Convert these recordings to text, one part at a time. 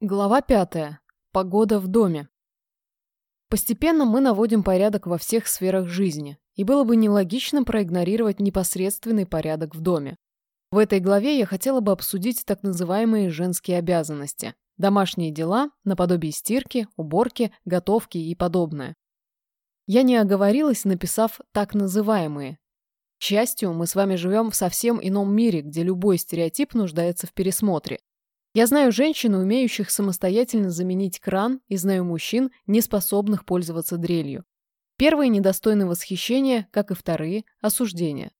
Глава пятая. Погода в доме. Постепенно мы наводим порядок во всех сферах жизни, и было бы нелогично проигнорировать непосредственный порядок в доме. В этой главе я хотела бы обсудить так называемые женские обязанности, домашние дела, наподобие стирки, уборки, готовки и подобное. Я не оговорилась, написав «так называемые». К счастью, мы с вами живем в совсем ином мире, где любой стереотип нуждается в пересмотре, я знаю женщин, умеющих самостоятельно заменить кран, и знаю мужчин, не способных пользоваться дрелью. Первые недостойны восхищения, как и вторые – осуждения.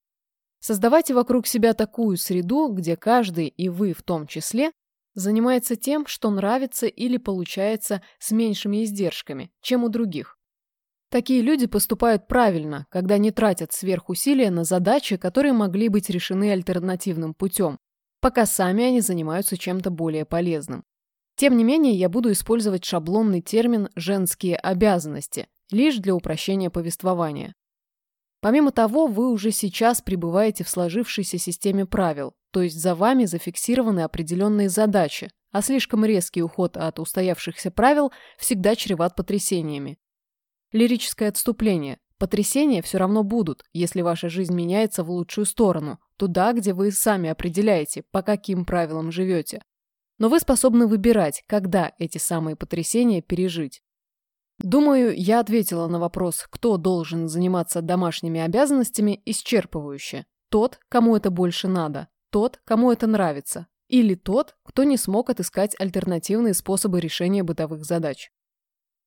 Создавайте вокруг себя такую среду, где каждый, и вы в том числе, занимается тем, что нравится или получается с меньшими издержками, чем у других. Такие люди поступают правильно, когда не тратят сверхусилия на задачи, которые могли быть решены альтернативным путем, пока сами они занимаются чем-то более полезным. Тем не менее, я буду использовать шаблонный термин «женские обязанности» лишь для упрощения повествования. Помимо того, вы уже сейчас пребываете в сложившейся системе правил, то есть за вами зафиксированы определенные задачи, а слишком резкий уход от устоявшихся правил всегда чреват потрясениями. Лирическое отступление. Потрясения все равно будут, если ваша жизнь меняется в лучшую сторону, туда, где вы сами определяете, по каким правилам живете. Но вы способны выбирать, когда эти самые потрясения пережить. Думаю, я ответила на вопрос, кто должен заниматься домашними обязанностями, исчерпывающе. Тот, кому это больше надо, тот, кому это нравится, или тот, кто не смог отыскать альтернативные способы решения бытовых задач.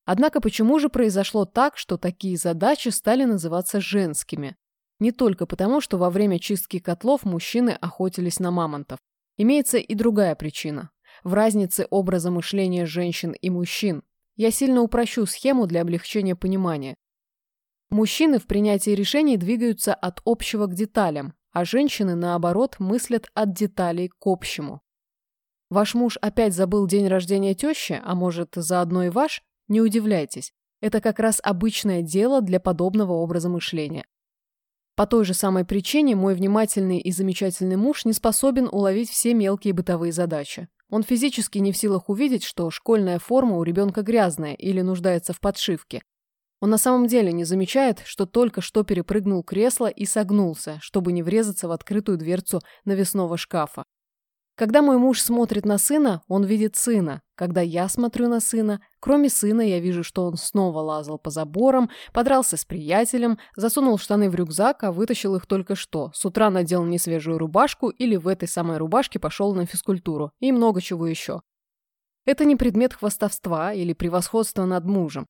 Однако почему же произошло так, что такие задачи стали называться женскими? Не только потому, что во время чистки котлов мужчины охотились на мамонтов. Имеется и другая причина. В разнице образа мышления женщин и мужчин. Я сильно упрощу схему для облегчения понимания. Мужчины в принятии решений двигаются от общего к деталям, а женщины, наоборот, мыслят от деталей к общему. Ваш муж опять забыл день рождения тещи, а может, заодно и ваш? Не удивляйтесь. Это как раз обычное дело для подобного образа мышления. По той же самой причине мой внимательный и замечательный муж не способен уловить все мелкие бытовые задачи. Он физически не в силах увидеть, что школьная форма у ребенка грязная или нуждается в подшивке. Он на самом деле не замечает, что только что перепрыгнул кресло и согнулся, чтобы не врезаться в открытую дверцу навесного шкафа. Когда мой муж смотрит на сына, он видит сына. Когда я смотрю на сына, кроме сына, я вижу, что он снова лазал по заборам, подрался с приятелем, засунул штаны в рюкзак, а вытащил их только что. С утра надел несвежую рубашку или в этой самой рубашке пошел на физкультуру. И много чего еще. Это не предмет хвастовства или превосходства над мужем.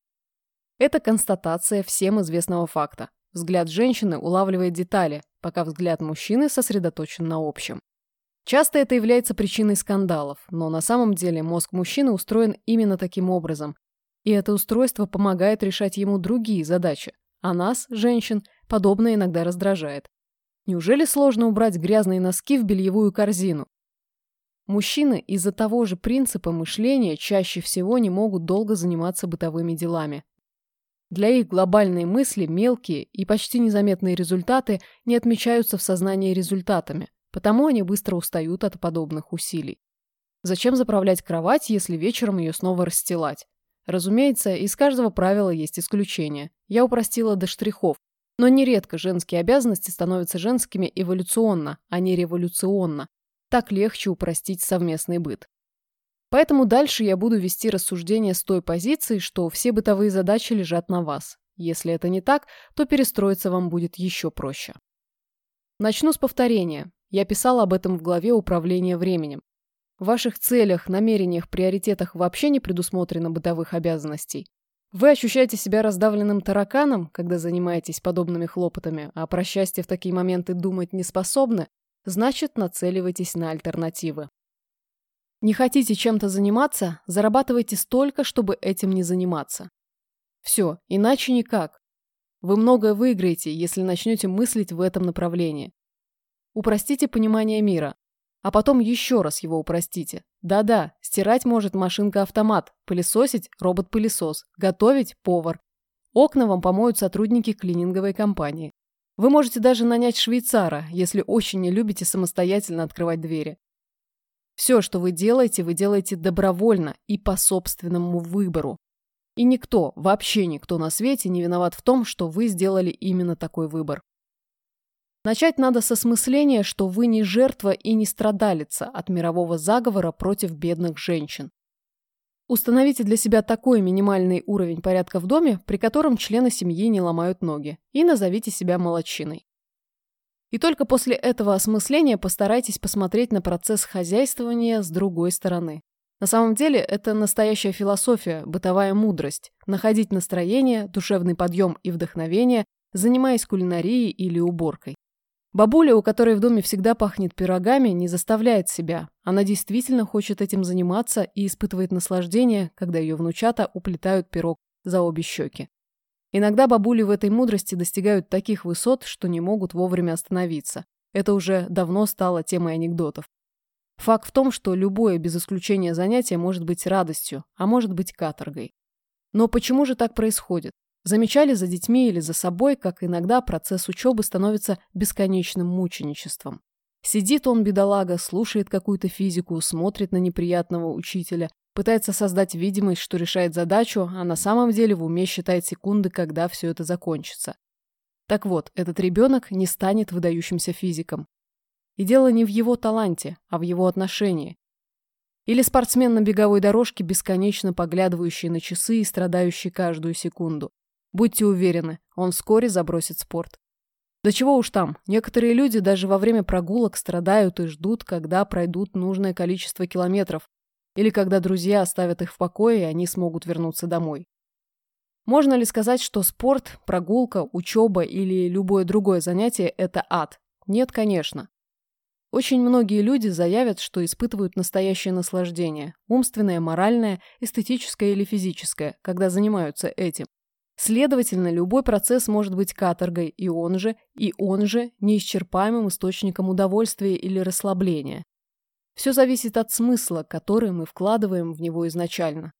Это констатация всем известного факта. Взгляд женщины улавливает детали, пока взгляд мужчины сосредоточен на общем. Часто это является причиной скандалов, но на самом деле мозг мужчины устроен именно таким образом. И это устройство помогает решать ему другие задачи. А нас, женщин, подобное иногда раздражает. Неужели сложно убрать грязные носки в бельевую корзину? Мужчины из-за того же принципа мышления чаще всего не могут долго заниматься бытовыми делами. Для их глобальные мысли мелкие и почти незаметные результаты не отмечаются в сознании результатами. Потому они быстро устают от подобных усилий. Зачем заправлять кровать, если вечером ее снова расстилать? Разумеется, из каждого правила есть исключение. Я упростила до штрихов. Но нередко женские обязанности становятся женскими эволюционно, а не революционно. Так легче упростить совместный быт. Поэтому дальше я буду вести рассуждение с той позиции, что все бытовые задачи лежат на вас. Если это не так, то перестроиться вам будет еще проще. Начну с повторения. Я писала об этом в главе «Управление временем». В ваших целях, намерениях, приоритетах вообще не предусмотрено бытовых обязанностей. Вы ощущаете себя раздавленным тараканом, когда занимаетесь подобными хлопотами, а про счастье в такие моменты думать не способны, значит, нацеливайтесь на альтернативы. Не хотите чем-то заниматься, зарабатывайте столько, чтобы этим не заниматься. Все, иначе никак. Вы многое выиграете, если начнете мыслить в этом направлении. Упростите понимание мира. А потом еще раз его упростите. Да-да, стирать может машинка-автомат, пылесосить – робот-пылесос, готовить – повар. Окна вам помоют сотрудники клининговой компании. Вы можете даже нанять швейцара, если очень не любите самостоятельно открывать двери. Все, что вы делаете, вы делаете добровольно и по собственному выбору. И никто, вообще никто на свете не виноват в том, что вы сделали именно такой выбор. Начать надо с осмысления, что вы не жертва и не страдалица от мирового заговора против бедных женщин. Установите для себя такой минимальный уровень порядка в доме, при котором члены семьи не ломают ноги, и назовите себя молодчиной. И только после этого осмысления постарайтесь посмотреть на процесс хозяйствования с другой стороны. На самом деле это настоящая философия, бытовая мудрость – находить настроение, душевный подъем и вдохновение, занимаясь кулинарией или уборкой. Бабуля, у которой в доме всегда пахнет пирогами, не заставляет себя. Она действительно хочет этим заниматься и испытывает наслаждение, когда ее внучата уплетают пирог за обе щеки. Иногда бабули в этой мудрости достигают таких высот, что не могут вовремя остановиться. Это уже давно стало темой анекдотов. Факт в том, что любое без исключения занятие может быть радостью, а может быть каторгой. Но почему же так происходит? Замечали за детьми или за собой, как иногда процесс учебы становится бесконечным мученичеством. Сидит он, бедолага, слушает какую-то физику, смотрит на неприятного учителя, пытается создать видимость, что решает задачу, а на самом деле в уме считает секунды, когда все это закончится. Так вот, этот ребенок не станет выдающимся физиком. И дело не в его таланте, а в его отношении. Или спортсмен на беговой дорожке, бесконечно поглядывающий на часы и страдающий каждую секунду. Будьте уверены, он вскоре забросит спорт. Да чего уж там, некоторые люди даже во время прогулок страдают и ждут, когда пройдут нужное количество километров, или когда друзья оставят их в покое, и они смогут вернуться домой. Можно ли сказать, что спорт, прогулка, учеба или любое другое занятие – это ад? Нет, конечно. Очень многие люди заявят, что испытывают настоящее наслаждение – умственное, моральное, эстетическое или физическое, когда занимаются этим. Следовательно, любой процесс может быть каторгой, и он же, и он же неисчерпаемым источником удовольствия или расслабления. Все зависит от смысла, который мы вкладываем в него изначально.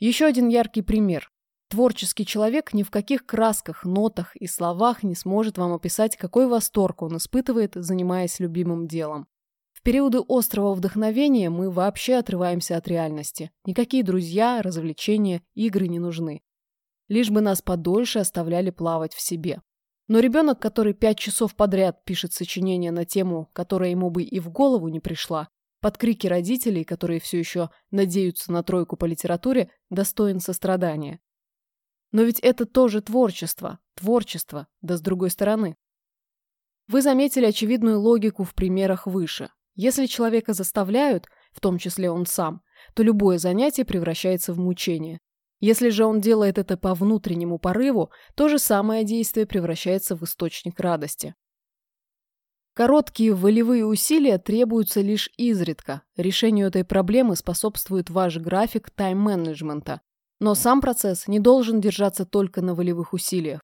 Еще один яркий пример. Творческий человек ни в каких красках, нотах и словах не сможет вам описать, какой восторг он испытывает, занимаясь любимым делом. В периоды острого вдохновения мы вообще отрываемся от реальности. Никакие друзья, развлечения, игры не нужны лишь бы нас подольше оставляли плавать в себе. Но ребенок, который пять часов подряд пишет сочинение на тему, которая ему бы и в голову не пришла, под крики родителей, которые все еще надеются на тройку по литературе, достоин сострадания. Но ведь это тоже творчество, творчество, да с другой стороны. Вы заметили очевидную логику в примерах выше. Если человека заставляют, в том числе он сам, то любое занятие превращается в мучение. Если же он делает это по внутреннему порыву, то же самое действие превращается в источник радости. Короткие волевые усилия требуются лишь изредка. Решению этой проблемы способствует ваш график тайм-менеджмента. Но сам процесс не должен держаться только на волевых усилиях.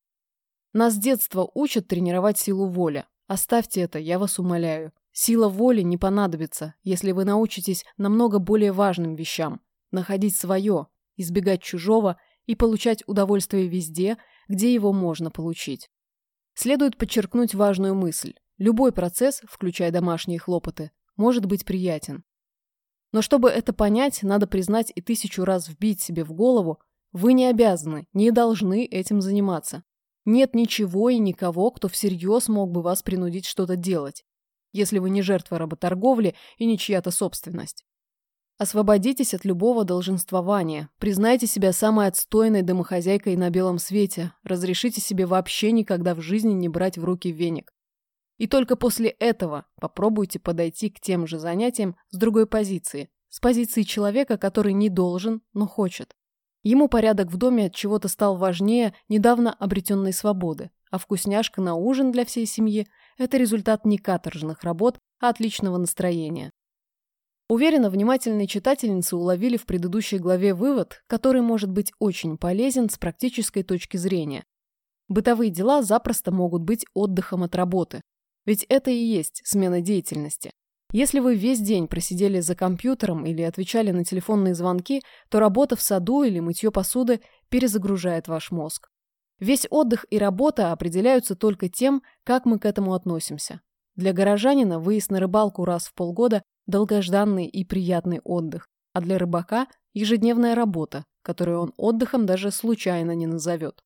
Нас с детства учат тренировать силу воли. Оставьте это, я вас умоляю. Сила воли не понадобится, если вы научитесь намного более важным вещам. Находить свое, избегать чужого и получать удовольствие везде, где его можно получить. Следует подчеркнуть важную мысль. Любой процесс, включая домашние хлопоты, может быть приятен. Но чтобы это понять, надо признать и тысячу раз вбить себе в голову, вы не обязаны, не должны этим заниматься. Нет ничего и никого, кто всерьез мог бы вас принудить что-то делать, если вы не жертва работорговли и не чья-то собственность. Освободитесь от любого долженствования. Признайте себя самой отстойной домохозяйкой на белом свете. Разрешите себе вообще никогда в жизни не брать в руки веник. И только после этого попробуйте подойти к тем же занятиям с другой позиции. С позиции человека, который не должен, но хочет. Ему порядок в доме от чего-то стал важнее недавно обретенной свободы, а вкусняшка на ужин для всей семьи – это результат не каторжных работ, а отличного настроения. Уверена, внимательные читательницы уловили в предыдущей главе вывод, который может быть очень полезен с практической точки зрения. Бытовые дела запросто могут быть отдыхом от работы. Ведь это и есть смена деятельности. Если вы весь день просидели за компьютером или отвечали на телефонные звонки, то работа в саду или мытье посуды перезагружает ваш мозг. Весь отдых и работа определяются только тем, как мы к этому относимся. Для горожанина выезд на рыбалку раз в полгода долгожданный и приятный отдых, а для рыбака – ежедневная работа, которую он отдыхом даже случайно не назовет.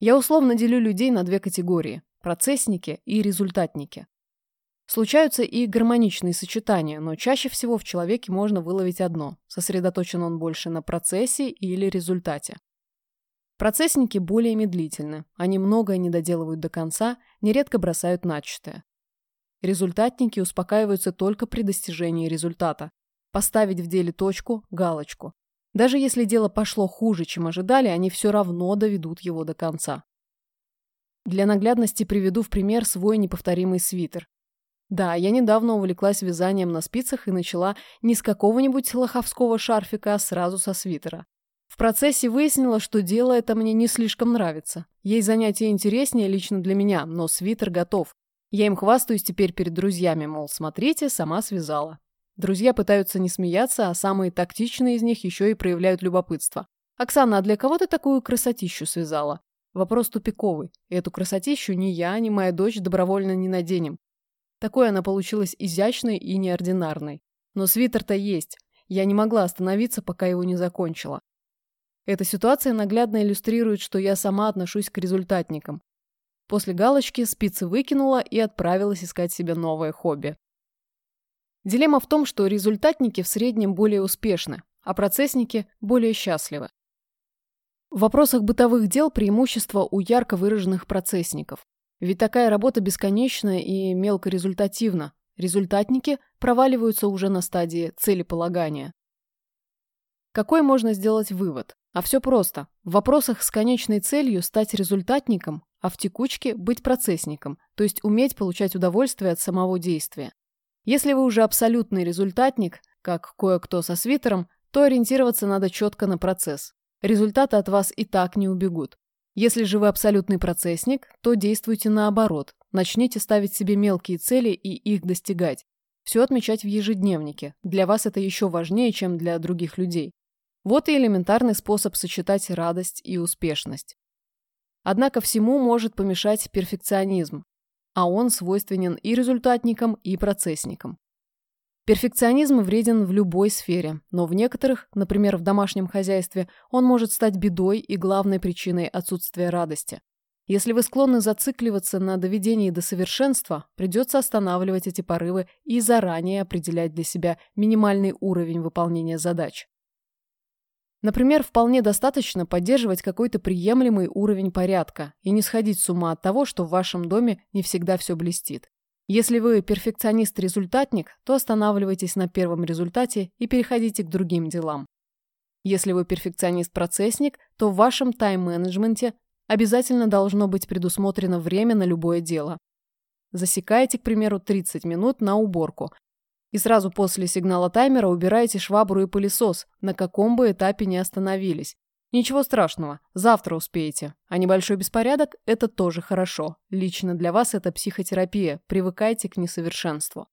Я условно делю людей на две категории – процессники и результатники. Случаются и гармоничные сочетания, но чаще всего в человеке можно выловить одно – сосредоточен он больше на процессе или результате. Процессники более медлительны, они многое не доделывают до конца, нередко бросают начатое. Результатники успокаиваются только при достижении результата. Поставить в деле точку, галочку. Даже если дело пошло хуже, чем ожидали, они все равно доведут его до конца. Для наглядности приведу в пример свой неповторимый свитер. Да, я недавно увлеклась вязанием на спицах и начала не с какого-нибудь лоховского шарфика, а сразу со свитера. В процессе выяснила, что дело это мне не слишком нравится. Ей занятие интереснее лично для меня, но свитер готов. Я им хвастаюсь теперь перед друзьями, мол, смотрите, сама связала. Друзья пытаются не смеяться, а самые тактичные из них еще и проявляют любопытство. «Оксана, а для кого ты такую красотищу связала?» Вопрос тупиковый. Эту красотищу ни я, ни моя дочь добровольно не наденем. Такой она получилась изящной и неординарной. Но свитер-то есть. Я не могла остановиться, пока его не закончила. Эта ситуация наглядно иллюстрирует, что я сама отношусь к результатникам. После галочки спицы выкинула и отправилась искать себе новое хобби. Дилемма в том, что результатники в среднем более успешны, а процессники более счастливы. В вопросах бытовых дел преимущество у ярко выраженных процессников. Ведь такая работа бесконечна и мелкорезультативна. Результатники проваливаются уже на стадии целеполагания. Какой можно сделать вывод? А все просто. В вопросах с конечной целью стать результатником а в текучке быть процессником, то есть уметь получать удовольствие от самого действия. Если вы уже абсолютный результатник, как кое-кто со свитером, то ориентироваться надо четко на процесс. Результаты от вас и так не убегут. Если же вы абсолютный процессник, то действуйте наоборот. Начните ставить себе мелкие цели и их достигать. Все отмечать в ежедневнике. Для вас это еще важнее, чем для других людей. Вот и элементарный способ сочетать радость и успешность. Однако всему может помешать перфекционизм, а он свойственен и результатникам, и процессникам. Перфекционизм вреден в любой сфере, но в некоторых, например, в домашнем хозяйстве, он может стать бедой и главной причиной отсутствия радости. Если вы склонны зацикливаться на доведении до совершенства, придется останавливать эти порывы и заранее определять для себя минимальный уровень выполнения задач. Например, вполне достаточно поддерживать какой-то приемлемый уровень порядка и не сходить с ума от того, что в вашем доме не всегда все блестит. Если вы перфекционист-результатник, то останавливайтесь на первом результате и переходите к другим делам. Если вы перфекционист-процессник, то в вашем тайм-менеджменте обязательно должно быть предусмотрено время на любое дело. Засекайте, к примеру, 30 минут на уборку, и сразу после сигнала таймера убираете швабру и пылесос, на каком бы этапе не остановились. Ничего страшного, завтра успеете. А небольшой беспорядок – это тоже хорошо. Лично для вас это психотерапия, привыкайте к несовершенству.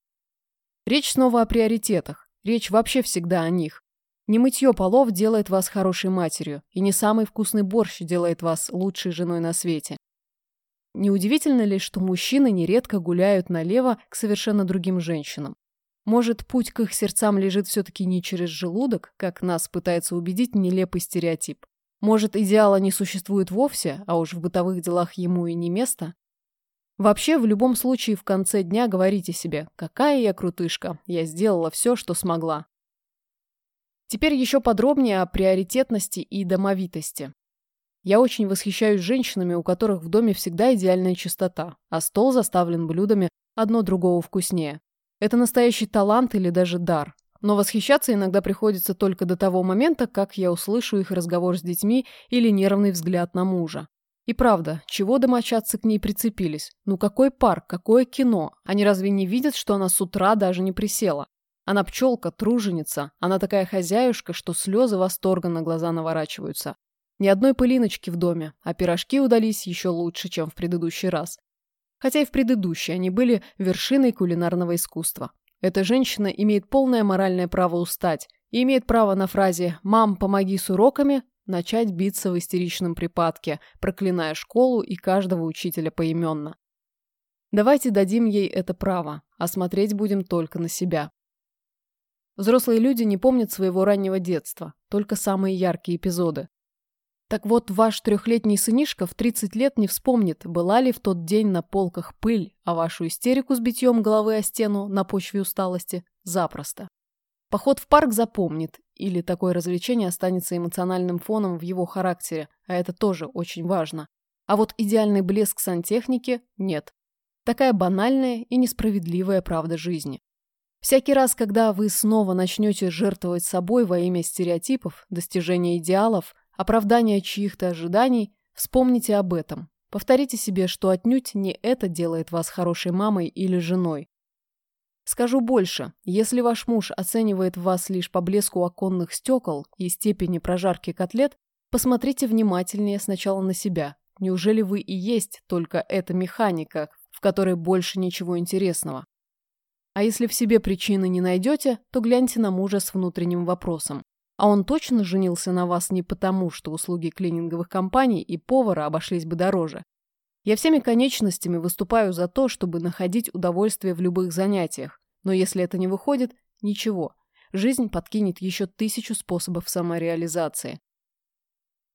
Речь снова о приоритетах. Речь вообще всегда о них. Не мытье полов делает вас хорошей матерью, и не самый вкусный борщ делает вас лучшей женой на свете. Неудивительно ли, что мужчины нередко гуляют налево к совершенно другим женщинам? Может, путь к их сердцам лежит все-таки не через желудок, как нас пытается убедить нелепый стереотип. Может, идеала не существует вовсе, а уж в бытовых делах ему и не место? Вообще, в любом случае, в конце дня говорите себе, какая я крутышка, я сделала все, что смогла. Теперь еще подробнее о приоритетности и домовитости. Я очень восхищаюсь женщинами, у которых в доме всегда идеальная чистота, а стол заставлен блюдами одно другого вкуснее. Это настоящий талант или даже дар. Но восхищаться иногда приходится только до того момента, как я услышу их разговор с детьми или нервный взгляд на мужа. И правда, чего домочадцы к ней прицепились? Ну какой парк, какое кино? Они разве не видят, что она с утра даже не присела? Она пчелка, труженица, она такая хозяюшка, что слезы восторга на глаза наворачиваются. Ни одной пылиночки в доме, а пирожки удались еще лучше, чем в предыдущий раз хотя и в предыдущей они были вершиной кулинарного искусства. Эта женщина имеет полное моральное право устать и имеет право на фразе «мам, помоги с уроками» начать биться в истеричном припадке, проклиная школу и каждого учителя поименно. Давайте дадим ей это право, а смотреть будем только на себя. Взрослые люди не помнят своего раннего детства, только самые яркие эпизоды. Так вот, ваш трехлетний сынишка в 30 лет не вспомнит, была ли в тот день на полках пыль, а вашу истерику с битьем головы о стену на почве усталости – запросто. Поход в парк запомнит, или такое развлечение останется эмоциональным фоном в его характере, а это тоже очень важно. А вот идеальный блеск сантехники – нет. Такая банальная и несправедливая правда жизни. Всякий раз, когда вы снова начнете жертвовать собой во имя стереотипов, достижения идеалов, оправдания чьих-то ожиданий, вспомните об этом. Повторите себе, что отнюдь не это делает вас хорошей мамой или женой. Скажу больше, если ваш муж оценивает вас лишь по блеску оконных стекол и степени прожарки котлет, посмотрите внимательнее сначала на себя. Неужели вы и есть только эта механика, в которой больше ничего интересного? А если в себе причины не найдете, то гляньте на мужа с внутренним вопросом. А он точно женился на вас не потому, что услуги клининговых компаний и повара обошлись бы дороже. Я всеми конечностями выступаю за то, чтобы находить удовольствие в любых занятиях. Но если это не выходит, ничего. Жизнь подкинет еще тысячу способов самореализации.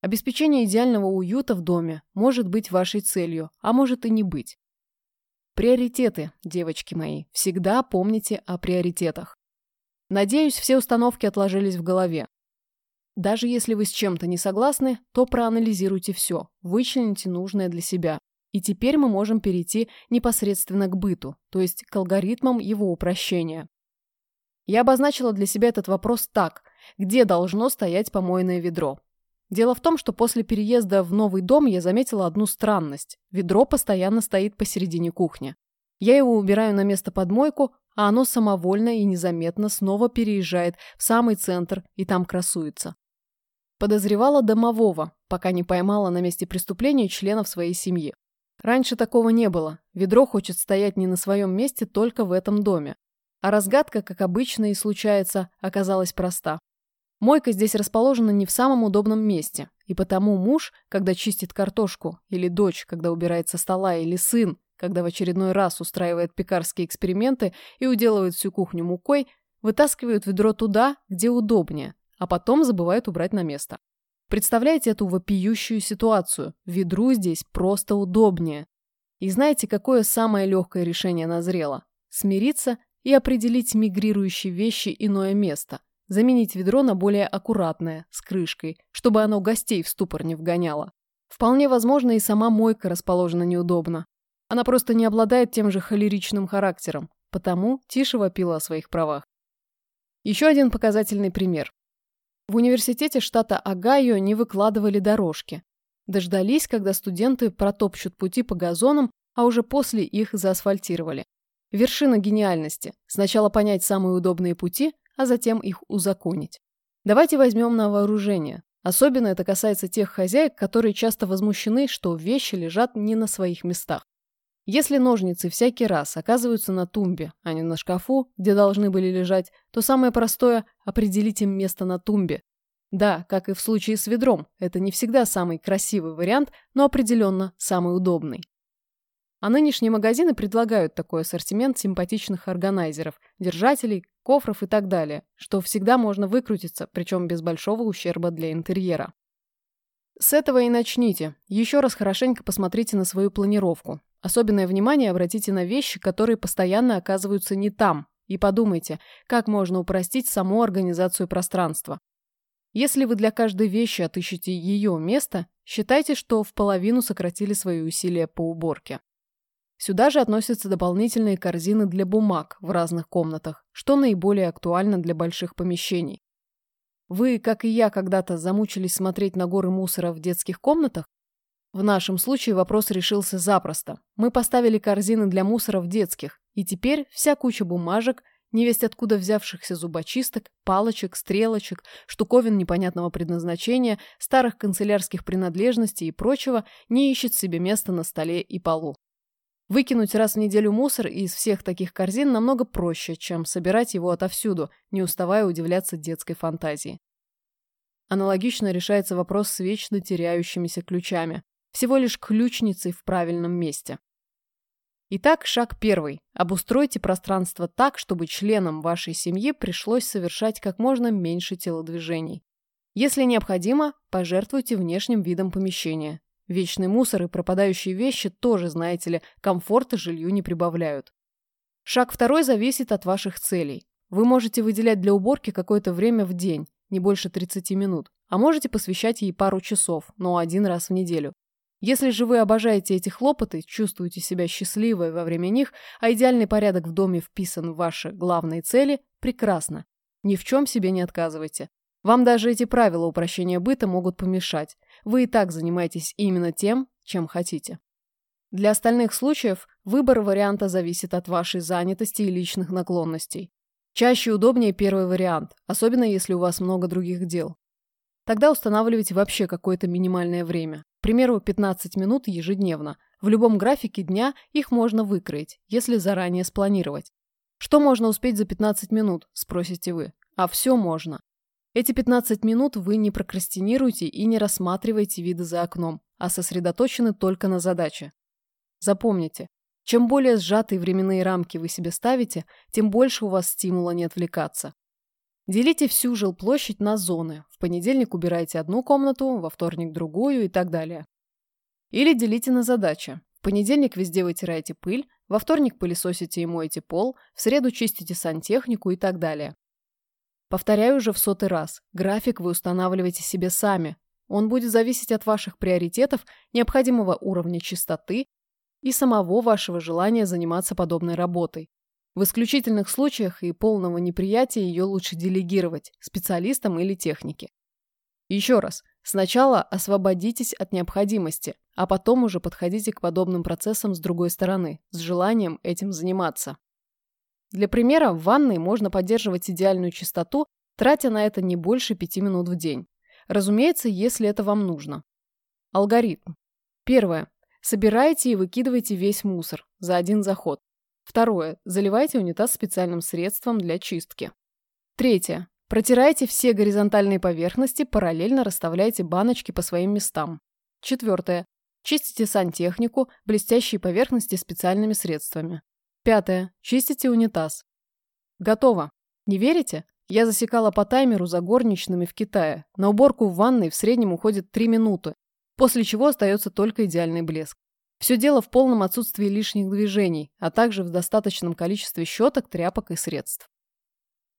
Обеспечение идеального уюта в доме может быть вашей целью, а может и не быть. Приоритеты, девочки мои, всегда помните о приоритетах. Надеюсь, все установки отложились в голове. Даже если вы с чем-то не согласны, то проанализируйте все, вычлените нужное для себя. И теперь мы можем перейти непосредственно к быту, то есть к алгоритмам его упрощения. Я обозначила для себя этот вопрос так, где должно стоять помойное ведро. Дело в том, что после переезда в новый дом я заметила одну странность. Ведро постоянно стоит посередине кухни. Я его убираю на место под мойку, а оно самовольно и незаметно снова переезжает в самый центр и там красуется. Подозревала домового, пока не поймала на месте преступления членов своей семьи. Раньше такого не было. Ведро хочет стоять не на своем месте только в этом доме. А разгадка, как обычно и случается, оказалась проста. Мойка здесь расположена не в самом удобном месте, и потому муж, когда чистит картошку, или дочь, когда убирает со стола, или сын, когда в очередной раз устраивает пекарские эксперименты и уделывает всю кухню мукой, вытаскивают ведро туда, где удобнее, а потом забывают убрать на место. Представляете эту вопиющую ситуацию? Ведру здесь просто удобнее. И знаете, какое самое легкое решение назрело? Смириться и определить мигрирующие вещи иное место – Заменить ведро на более аккуратное, с крышкой, чтобы оно гостей в ступор не вгоняло. Вполне возможно, и сама мойка расположена неудобно. Она просто не обладает тем же холеричным характером, потому тише вопила о своих правах. Еще один показательный пример. В университете штата Огайо не выкладывали дорожки. Дождались, когда студенты протопчут пути по газонам, а уже после их заасфальтировали. Вершина гениальности. Сначала понять самые удобные пути, а затем их узаконить. Давайте возьмем на вооружение. Особенно это касается тех хозяек, которые часто возмущены, что вещи лежат не на своих местах. Если ножницы всякий раз оказываются на тумбе, а не на шкафу, где должны были лежать, то самое простое – определить им место на тумбе. Да, как и в случае с ведром, это не всегда самый красивый вариант, но определенно самый удобный. А нынешние магазины предлагают такой ассортимент симпатичных органайзеров, держателей, кофров и так далее, что всегда можно выкрутиться, причем без большого ущерба для интерьера. С этого и начните. Еще раз хорошенько посмотрите на свою планировку. Особенное внимание обратите на вещи, которые постоянно оказываются не там, и подумайте, как можно упростить саму организацию пространства. Если вы для каждой вещи отыщете ее место, считайте, что в половину сократили свои усилия по уборке. Сюда же относятся дополнительные корзины для бумаг в разных комнатах, что наиболее актуально для больших помещений. Вы, как и я, когда-то замучились смотреть на горы мусора в детских комнатах? В нашем случае вопрос решился запросто. Мы поставили корзины для мусора в детских, и теперь вся куча бумажек, невесть откуда взявшихся зубочисток, палочек, стрелочек, штуковин непонятного предназначения, старых канцелярских принадлежностей и прочего не ищет себе места на столе и полу. Выкинуть раз в неделю мусор из всех таких корзин намного проще, чем собирать его отовсюду, не уставая удивляться детской фантазии. Аналогично решается вопрос с вечно теряющимися ключами. Всего лишь ключницей в правильном месте. Итак, шаг первый. Обустройте пространство так, чтобы членам вашей семьи пришлось совершать как можно меньше телодвижений. Если необходимо, пожертвуйте внешним видом помещения. Вечный мусор и пропадающие вещи тоже, знаете ли, комфорта жилью не прибавляют. Шаг второй зависит от ваших целей. Вы можете выделять для уборки какое-то время в день, не больше 30 минут, а можете посвящать ей пару часов, но один раз в неделю. Если же вы обожаете эти хлопоты, чувствуете себя счастливой во время них, а идеальный порядок в доме вписан в ваши главные цели, прекрасно. Ни в чем себе не отказывайте. Вам даже эти правила упрощения быта могут помешать. Вы и так занимаетесь именно тем, чем хотите. Для остальных случаев выбор варианта зависит от вашей занятости и личных наклонностей. Чаще удобнее первый вариант, особенно если у вас много других дел. Тогда устанавливайте вообще какое-то минимальное время. К примеру, 15 минут ежедневно. В любом графике дня их можно выкроить, если заранее спланировать. Что можно успеть за 15 минут, спросите вы. А все можно. Эти 15 минут вы не прокрастинируете и не рассматриваете виды за окном, а сосредоточены только на задаче. Запомните, чем более сжатые временные рамки вы себе ставите, тем больше у вас стимула не отвлекаться. Делите всю жилплощадь на зоны. В понедельник убирайте одну комнату, во вторник другую и так далее. Или делите на задачи. В понедельник везде вытираете пыль, во вторник пылесосите и моете пол, в среду чистите сантехнику и так далее. Повторяю уже в сотый раз. График вы устанавливаете себе сами. Он будет зависеть от ваших приоритетов, необходимого уровня чистоты и самого вашего желания заниматься подобной работой. В исключительных случаях и полного неприятия ее лучше делегировать специалистам или технике. Еще раз, сначала освободитесь от необходимости, а потом уже подходите к подобным процессам с другой стороны, с желанием этим заниматься. Для примера, в ванной можно поддерживать идеальную чистоту, тратя на это не больше 5 минут в день. Разумеется, если это вам нужно. Алгоритм. Первое. Собирайте и выкидывайте весь мусор за один заход. Второе. Заливайте унитаз специальным средством для чистки. Третье. Протирайте все горизонтальные поверхности, параллельно расставляйте баночки по своим местам. Четвертое. Чистите сантехнику, блестящие поверхности специальными средствами. Пятое. Чистите унитаз. Готово. Не верите? Я засекала по таймеру за горничными в Китае. На уборку в ванной в среднем уходит 3 минуты, после чего остается только идеальный блеск. Все дело в полном отсутствии лишних движений, а также в достаточном количестве щеток, тряпок и средств.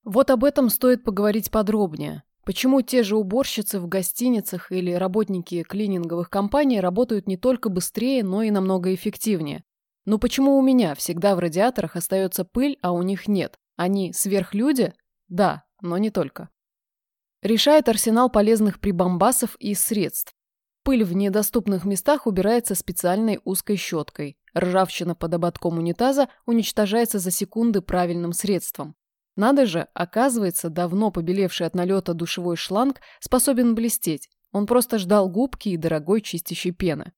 Вот об этом стоит поговорить подробнее. Почему те же уборщицы в гостиницах или работники клининговых компаний работают не только быстрее, но и намного эффективнее? Ну почему у меня всегда в радиаторах остается пыль, а у них нет? Они сверхлюди? Да, но не только. Решает арсенал полезных прибамбасов и средств. Пыль в недоступных местах убирается специальной узкой щеткой. Ржавчина под ободком унитаза уничтожается за секунды правильным средством. Надо же, оказывается, давно побелевший от налета душевой шланг способен блестеть. Он просто ждал губки и дорогой чистящей пены.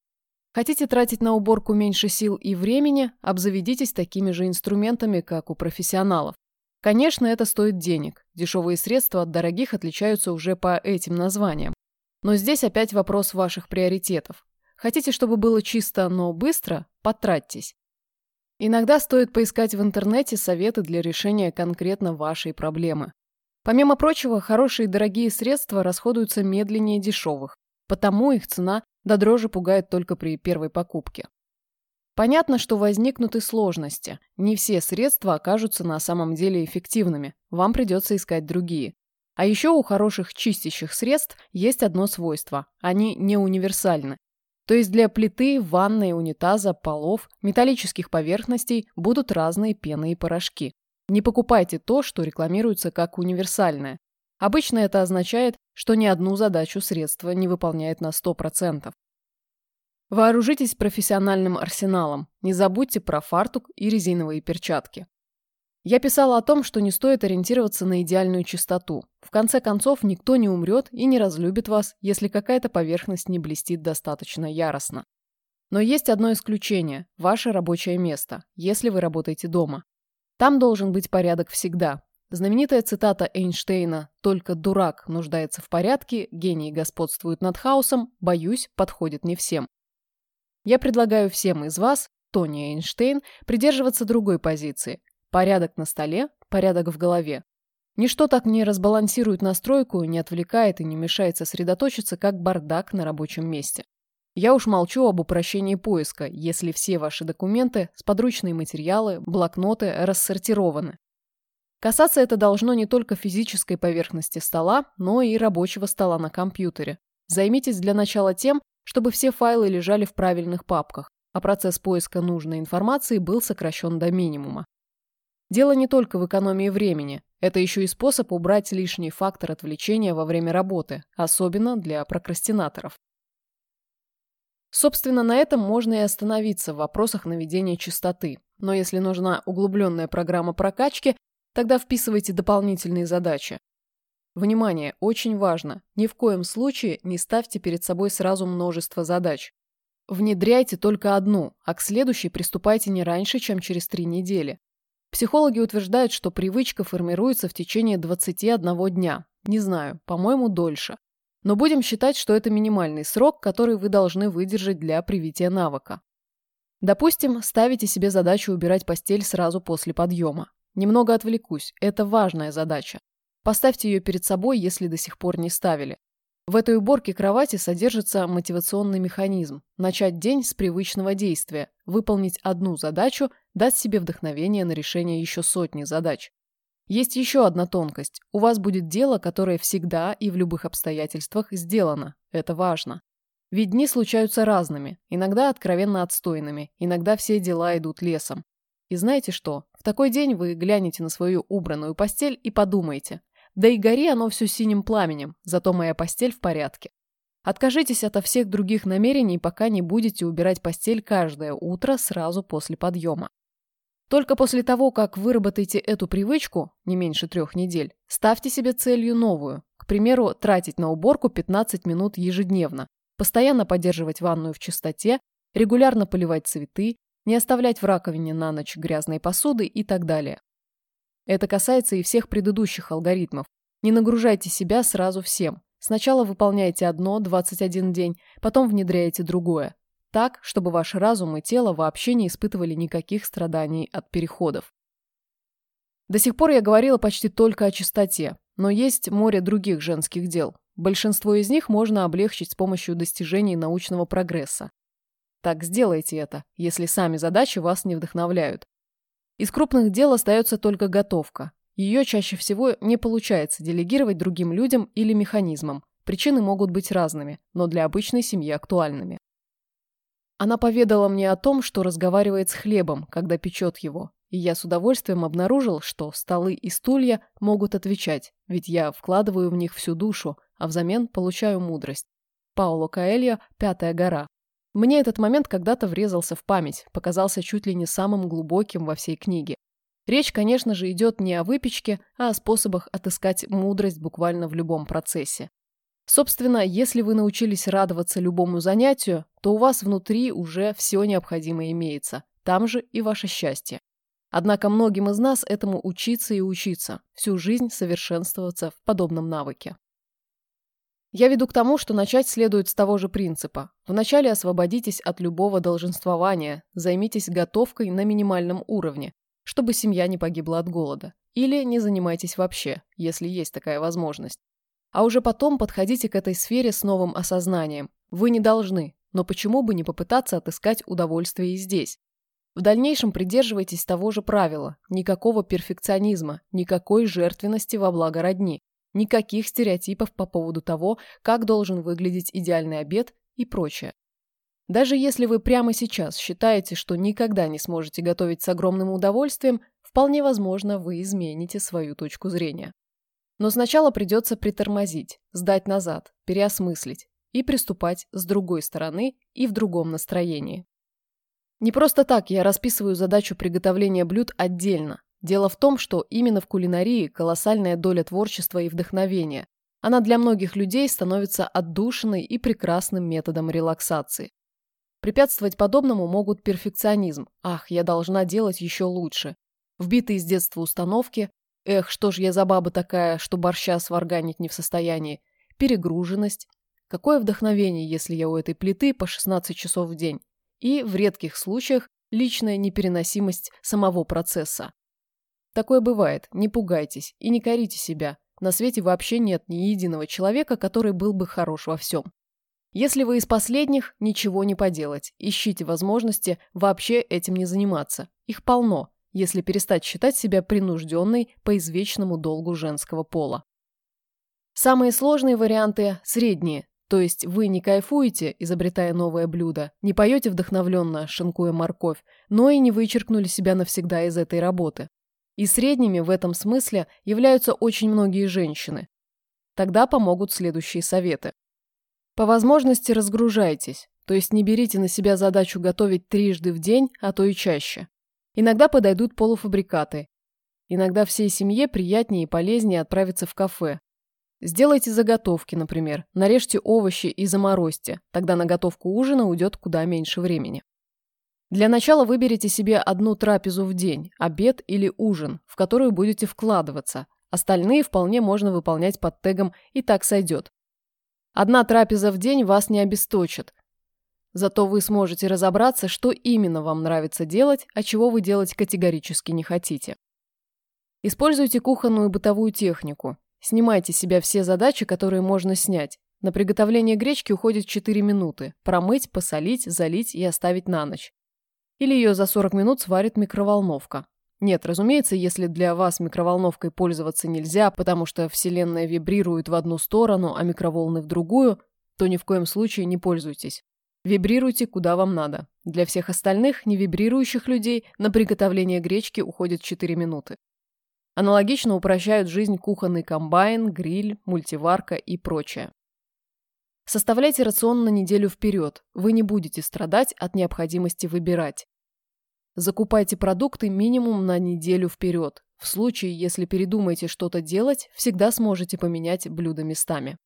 Хотите тратить на уборку меньше сил и времени, обзаведитесь такими же инструментами, как у профессионалов. Конечно, это стоит денег. Дешевые средства от дорогих отличаются уже по этим названиям. Но здесь опять вопрос ваших приоритетов. Хотите, чтобы было чисто, но быстро? Потратьтесь. Иногда стоит поискать в интернете советы для решения конкретно вашей проблемы. Помимо прочего, хорошие и дорогие средства расходуются медленнее дешевых, потому их цена до дрожи пугает только при первой покупке. Понятно, что возникнут и сложности. Не все средства окажутся на самом деле эффективными. Вам придется искать другие. А еще у хороших чистящих средств есть одно свойство – они не универсальны. То есть для плиты, ванной, унитаза, полов, металлических поверхностей будут разные пены и порошки. Не покупайте то, что рекламируется как универсальное. Обычно это означает, что ни одну задачу средства не выполняет на 100%. Вооружитесь профессиональным арсеналом. Не забудьте про фартук и резиновые перчатки. Я писала о том, что не стоит ориентироваться на идеальную чистоту. В конце концов, никто не умрет и не разлюбит вас, если какая-то поверхность не блестит достаточно яростно. Но есть одно исключение – ваше рабочее место, если вы работаете дома. Там должен быть порядок всегда. Знаменитая цитата Эйнштейна «Только дурак нуждается в порядке, гений господствует над хаосом, боюсь, подходит не всем». Я предлагаю всем из вас Тони Эйнштейн, придерживаться другой позиции. Порядок на столе, порядок в голове. Ничто так не разбалансирует настройку, не отвлекает и не мешает сосредоточиться, как бардак на рабочем месте. Я уж молчу об упрощении поиска, если все ваши документы, сподручные материалы, блокноты рассортированы. Касаться это должно не только физической поверхности стола, но и рабочего стола на компьютере. Займитесь для начала тем, чтобы все файлы лежали в правильных папках, а процесс поиска нужной информации был сокращен до минимума. Дело не только в экономии времени, это еще и способ убрать лишний фактор отвлечения во время работы, особенно для прокрастинаторов. Собственно, на этом можно и остановиться в вопросах наведения чистоты. Но если нужна углубленная программа прокачки, тогда вписывайте дополнительные задачи. Внимание, очень важно, ни в коем случае не ставьте перед собой сразу множество задач. Внедряйте только одну, а к следующей приступайте не раньше, чем через три недели. Психологи утверждают, что привычка формируется в течение 21 дня. Не знаю, по-моему, дольше. Но будем считать, что это минимальный срок, который вы должны выдержать для привития навыка. Допустим, ставите себе задачу убирать постель сразу после подъема. Немного отвлекусь, это важная задача. Поставьте ее перед собой, если до сих пор не ставили. В этой уборке кровати содержится мотивационный механизм – начать день с привычного действия, выполнить одну задачу, дать себе вдохновение на решение еще сотни задач. Есть еще одна тонкость. У вас будет дело, которое всегда и в любых обстоятельствах сделано. Это важно. Ведь дни случаются разными, иногда откровенно отстойными, иногда все дела идут лесом. И знаете что? В такой день вы глянете на свою убранную постель и подумаете, да и гори оно все синим пламенем, зато моя постель в порядке. Откажитесь ото всех других намерений, пока не будете убирать постель каждое утро сразу после подъема. Только после того, как выработаете эту привычку, не меньше трех недель, ставьте себе целью новую. К примеру, тратить на уборку 15 минут ежедневно, постоянно поддерживать ванную в чистоте, регулярно поливать цветы, не оставлять в раковине на ночь грязной посуды и так далее. Это касается и всех предыдущих алгоритмов. Не нагружайте себя сразу всем. Сначала выполняйте одно 21 день, потом внедряете другое. Так, чтобы ваш разум и тело вообще не испытывали никаких страданий от переходов. До сих пор я говорила почти только о чистоте, но есть море других женских дел. Большинство из них можно облегчить с помощью достижений научного прогресса. Так сделайте это, если сами задачи вас не вдохновляют. Из крупных дел остается только готовка. Ее чаще всего не получается делегировать другим людям или механизмам. Причины могут быть разными, но для обычной семьи актуальными. Она поведала мне о том, что разговаривает с хлебом, когда печет его, и я с удовольствием обнаружил, что столы и стулья могут отвечать, ведь я вкладываю в них всю душу, а взамен получаю мудрость. Пауло Каэльо «Пятая гора». Мне этот момент когда-то врезался в память, показался чуть ли не самым глубоким во всей книге. Речь, конечно же, идет не о выпечке, а о способах отыскать мудрость буквально в любом процессе. Собственно, если вы научились радоваться любому занятию, то у вас внутри уже все необходимое имеется. Там же и ваше счастье. Однако многим из нас этому учиться и учиться, всю жизнь совершенствоваться в подобном навыке. Я веду к тому, что начать следует с того же принципа. Вначале освободитесь от любого долженствования, займитесь готовкой на минимальном уровне, чтобы семья не погибла от голода. Или не занимайтесь вообще, если есть такая возможность. А уже потом подходите к этой сфере с новым осознанием. Вы не должны, но почему бы не попытаться отыскать удовольствие и здесь? В дальнейшем придерживайтесь того же правила. Никакого перфекционизма, никакой жертвенности во благо родни, никаких стереотипов по поводу того, как должен выглядеть идеальный обед и прочее. Даже если вы прямо сейчас считаете, что никогда не сможете готовить с огромным удовольствием, вполне возможно, вы измените свою точку зрения. Но сначала придется притормозить, сдать назад, переосмыслить и приступать с другой стороны и в другом настроении. Не просто так я расписываю задачу приготовления блюд отдельно. Дело в том, что именно в кулинарии колоссальная доля творчества и вдохновения. Она для многих людей становится отдушиной и прекрасным методом релаксации. Препятствовать подобному могут перфекционизм. Ах, я должна делать еще лучше. Вбитые с детства установки, Эх, что ж я за баба такая, что борща сварганить не в состоянии. Перегруженность. Какое вдохновение, если я у этой плиты по 16 часов в день. И в редких случаях личная непереносимость самого процесса. Такое бывает, не пугайтесь и не корите себя. На свете вообще нет ни единого человека, который был бы хорош во всем. Если вы из последних, ничего не поделать. Ищите возможности вообще этим не заниматься. Их полно, если перестать считать себя принужденной по извечному долгу женского пола. Самые сложные варианты – средние, то есть вы не кайфуете, изобретая новое блюдо, не поете вдохновленно, шинкуя морковь, но и не вычеркнули себя навсегда из этой работы. И средними в этом смысле являются очень многие женщины. Тогда помогут следующие советы. По возможности разгружайтесь, то есть не берите на себя задачу готовить трижды в день, а то и чаще. Иногда подойдут полуфабрикаты. Иногда всей семье приятнее и полезнее отправиться в кафе. Сделайте заготовки, например, нарежьте овощи и заморозьте, тогда на готовку ужина уйдет куда меньше времени. Для начала выберите себе одну трапезу в день, обед или ужин, в которую будете вкладываться. Остальные вполне можно выполнять под тегом «и так сойдет». Одна трапеза в день вас не обесточит. Зато вы сможете разобраться, что именно вам нравится делать, а чего вы делать категорически не хотите. Используйте кухонную бытовую технику. Снимайте с себя все задачи, которые можно снять. На приготовление гречки уходит 4 минуты. Промыть, посолить, залить и оставить на ночь. Или ее за 40 минут сварит микроволновка. Нет, разумеется, если для вас микроволновкой пользоваться нельзя, потому что Вселенная вибрирует в одну сторону, а микроволны в другую, то ни в коем случае не пользуйтесь. Вибрируйте куда вам надо. Для всех остальных, невибрирующих людей, на приготовление гречки уходит 4 минуты. Аналогично упрощают жизнь кухонный комбайн, гриль, мультиварка и прочее. Составляйте рацион на неделю вперед. Вы не будете страдать от необходимости выбирать. Закупайте продукты минимум на неделю вперед. В случае, если передумаете что-то делать, всегда сможете поменять блюда местами.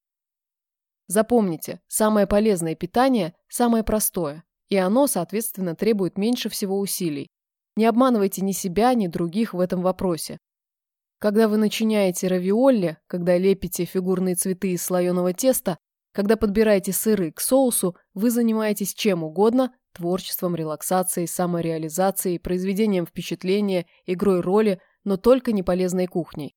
Запомните, самое полезное питание – самое простое, и оно, соответственно, требует меньше всего усилий. Не обманывайте ни себя, ни других в этом вопросе. Когда вы начиняете равиолли, когда лепите фигурные цветы из слоеного теста, когда подбираете сыры к соусу, вы занимаетесь чем угодно, творчеством, релаксацией, самореализацией, произведением впечатления, игрой роли, но только не полезной кухней.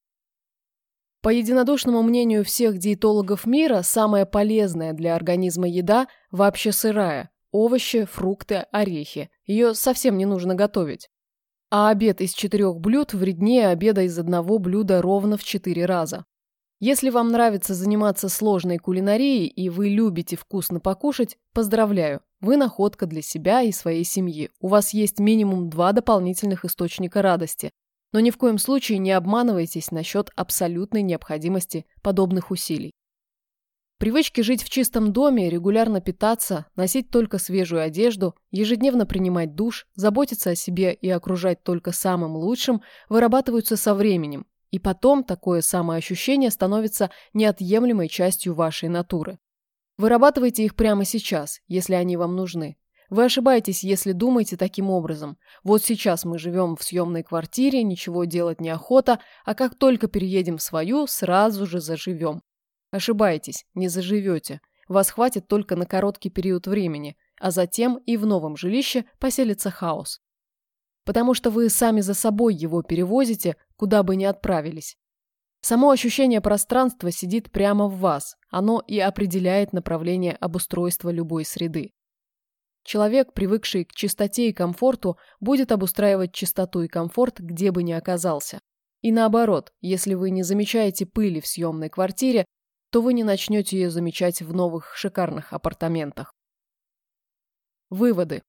По единодушному мнению всех диетологов мира, самая полезная для организма еда вообще сырая – овощи, фрукты, орехи. Ее совсем не нужно готовить. А обед из четырех блюд вреднее обеда из одного блюда ровно в четыре раза. Если вам нравится заниматься сложной кулинарией и вы любите вкусно покушать, поздравляю, вы находка для себя и своей семьи. У вас есть минимум два дополнительных источника радости. Но ни в коем случае не обманывайтесь насчет абсолютной необходимости подобных усилий. Привычки жить в чистом доме, регулярно питаться, носить только свежую одежду, ежедневно принимать душ, заботиться о себе и окружать только самым лучшим вырабатываются со временем, и потом такое самоощущение становится неотъемлемой частью вашей натуры. Вырабатывайте их прямо сейчас, если они вам нужны. Вы ошибаетесь, если думаете таким образом. Вот сейчас мы живем в съемной квартире, ничего делать неохота, а как только переедем в свою, сразу же заживем. Ошибаетесь, не заживете. Вас хватит только на короткий период времени, а затем и в новом жилище поселится хаос потому что вы сами за собой его перевозите, куда бы ни отправились. Само ощущение пространства сидит прямо в вас, оно и определяет направление обустройства любой среды. Человек, привыкший к чистоте и комфорту, будет обустраивать чистоту и комфорт, где бы ни оказался. И наоборот, если вы не замечаете пыли в съемной квартире, то вы не начнете ее замечать в новых шикарных апартаментах. Выводы.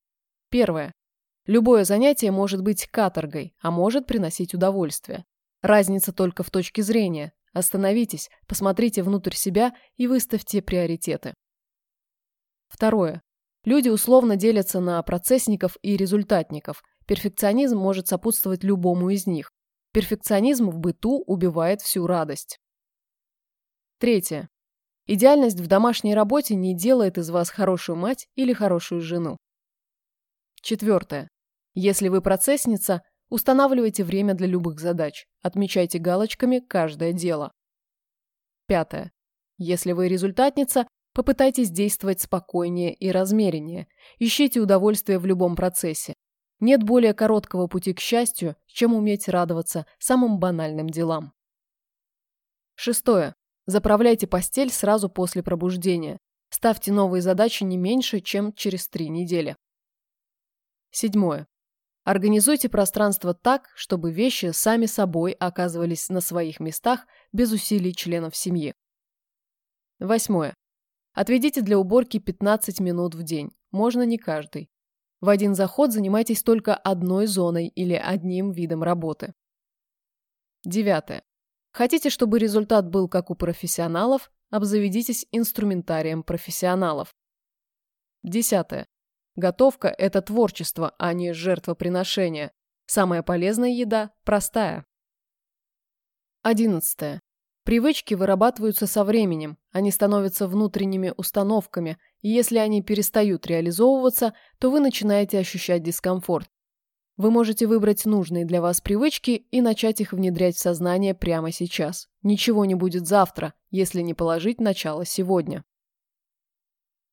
Первое. Любое занятие может быть каторгой, а может приносить удовольствие. Разница только в точке зрения. Остановитесь, посмотрите внутрь себя и выставьте приоритеты. Второе. Люди условно делятся на процессников и результатников. Перфекционизм может сопутствовать любому из них. Перфекционизм в быту убивает всю радость. Третье. Идеальность в домашней работе не делает из вас хорошую мать или хорошую жену. Четвертое. Если вы процессница, устанавливайте время для любых задач. Отмечайте галочками каждое дело. Пятое. Если вы результатница, попытайтесь действовать спокойнее и размереннее. Ищите удовольствие в любом процессе. Нет более короткого пути к счастью, чем уметь радоваться самым банальным делам. Шестое. Заправляйте постель сразу после пробуждения. Ставьте новые задачи не меньше, чем через три недели. Седьмое. Организуйте пространство так, чтобы вещи сами собой оказывались на своих местах без усилий членов семьи. Восьмое. Отведите для уборки 15 минут в день. Можно не каждый. В один заход занимайтесь только одной зоной или одним видом работы. Девятое. Хотите, чтобы результат был как у профессионалов, обзаведитесь инструментарием профессионалов. Десятое. Готовка – это творчество, а не жертвоприношение. Самая полезная еда – простая. Одиннадцатое. Привычки вырабатываются со временем, они становятся внутренними установками, и если они перестают реализовываться, то вы начинаете ощущать дискомфорт. Вы можете выбрать нужные для вас привычки и начать их внедрять в сознание прямо сейчас. Ничего не будет завтра, если не положить начало сегодня.